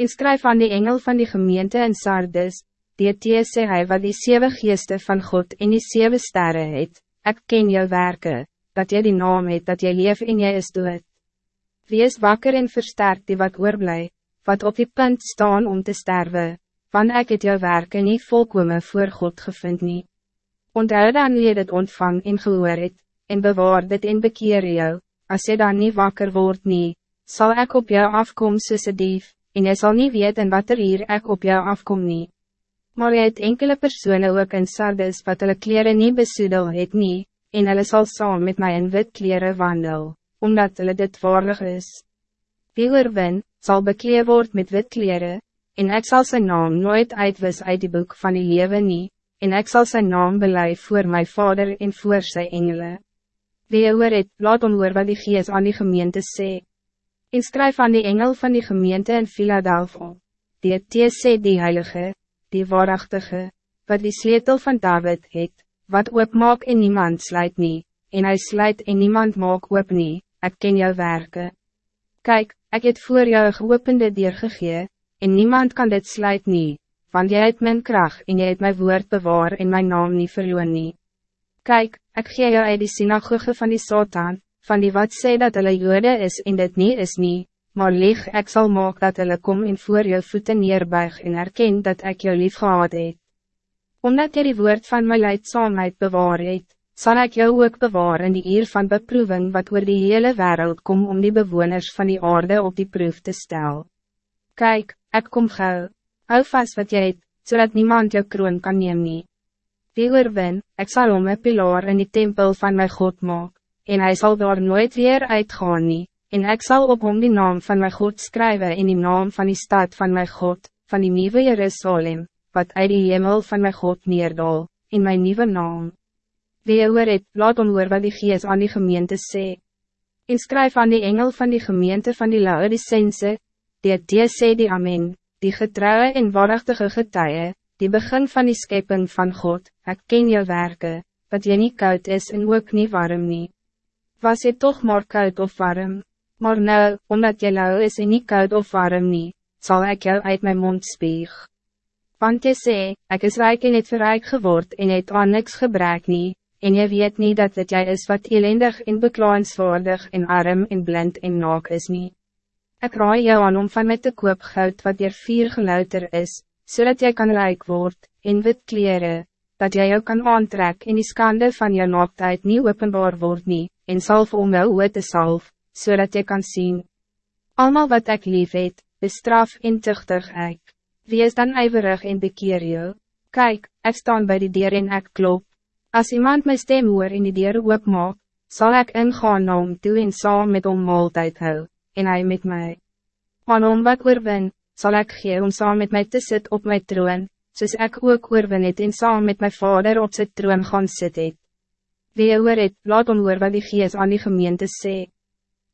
En skryf aan die engel van die gemeente in Sardis, die sê hy wat die zeven geeste van God en die zeven sterren het, ek ken jou werken, dat jy die naam het, dat jy leef en jy is dood. Wees wakker en versterk die wat oorblij, wat op die punt staan om te sterven, van ek het jou werken niet volkomen voor God gevind nie. Onthou dan wie dit ontvang en gehoor het, en bewaar dit en bekeer jou, als jy dan niet wakker wordt nie, zal ik op jou afkom soos een dief, en jy sal nie weet in wat er hier ek op jou afkom nie. Maar jy het enkele personen ook in Sardis wat hulle kleren niet besoedel het nie, en hulle sal saam met mij in wit kleren wandel, omdat hulle dit waardig is. Wie oorwin, sal bekleed word met wit kleren, en ik zal zijn naam nooit uitwis uit die boek van die lewe nie, en ik zal zijn naam beleid voor mijn vader en voor zijn engelen. Wie oor het, laat om oor wat die gees aan die gemeente sê. En skryf aan die engel van die gemeente in Philadelphia, die het sê die heilige, die waarachtige, wat die sleutel van David het, wat oopmaak en niemand sluit nie, en hij sluit en niemand maak oop nie, ek ken jou werken. Kijk, ik het voor jou geopende dier gegee, en niemand kan dit sluit nie, want jy het mijn kracht en jy het mijn woord bewaar en mijn naam niet verloon nie. Kijk, ik gee jou uit die synagoge van die Satan, van die wat sê dat hulle jode is en dit niet is nie, maar lieg ek sal maak dat hulle kom en voor jou voeten neerbuig en erken dat ik jou lief gehad het. Omdat jy die woord van my leidzaamheid bewaar het, sal ek jou ook bewaar in die eer van beproeving wat oor die hele wereld kom om die bewoners van die aarde op die proef te stellen. Kijk, ik kom gauw. Hou vast wat jy het, zodat niemand jou kroon kan neem nie. Wie oorwin, ek sal om een pilaar in die tempel van mijn God maak, en hij zal daar nooit weer uitgaan nie, en ik zal op hom die naam van mijn God schrijven in die naam van die stad van mijn God, van die nieuwe Jerusalem, wat uit die hemel van mijn God neerdal, in mijn nieuwe naam. Wie oor het, laat om oor wat die gees aan die gemeente sê. En skryf aan die engel van die gemeente van die Laodicense, die het sê die Amen die getrouwe en waarachtige getuie, die begin van die schepping van God, ik ken je werken, wat je niet koud is en ook niet warm nie. Was je toch maar koud of warm, maar nou, omdat je lauw is en niet koud of warm nie, zal ik jou uit mijn mond spieg. Want je sê, ik is rijk en het verrijk geword en het aan niks gebruik nie, en je weet niet dat het jij is wat elendig en beklaanswaardig en arm en blind en naak is niet. Ik raai jou aan om van met de koop goud wat er vier geluider is, zodat jij kan rijk worden, in wit kleren, dat jij jou kan aantrekken en die skande van je naaktheid niet openbaar wordt nie, en salf om jou oor te salf, zodat je kan zien. Almal wat ik lief het, bestraf en tuchtig ek. Wie is dan ijverig en bekeer jou? Kijk, ik staan bij die deur en ik klop. Als iemand mijn stem hoor in die deur oopmaak, zal ik ingaan na hom toe en saam met hom maaltijd hou en hij met mij. Aan hom wat oorwin, sal ek gee om saam met mij te sit op my troon, soos ek ook oorwin het en saam met mijn vader op sy troon gaan sit het. Wie oor het, laat om oor wat die gees aan die gemeente sê.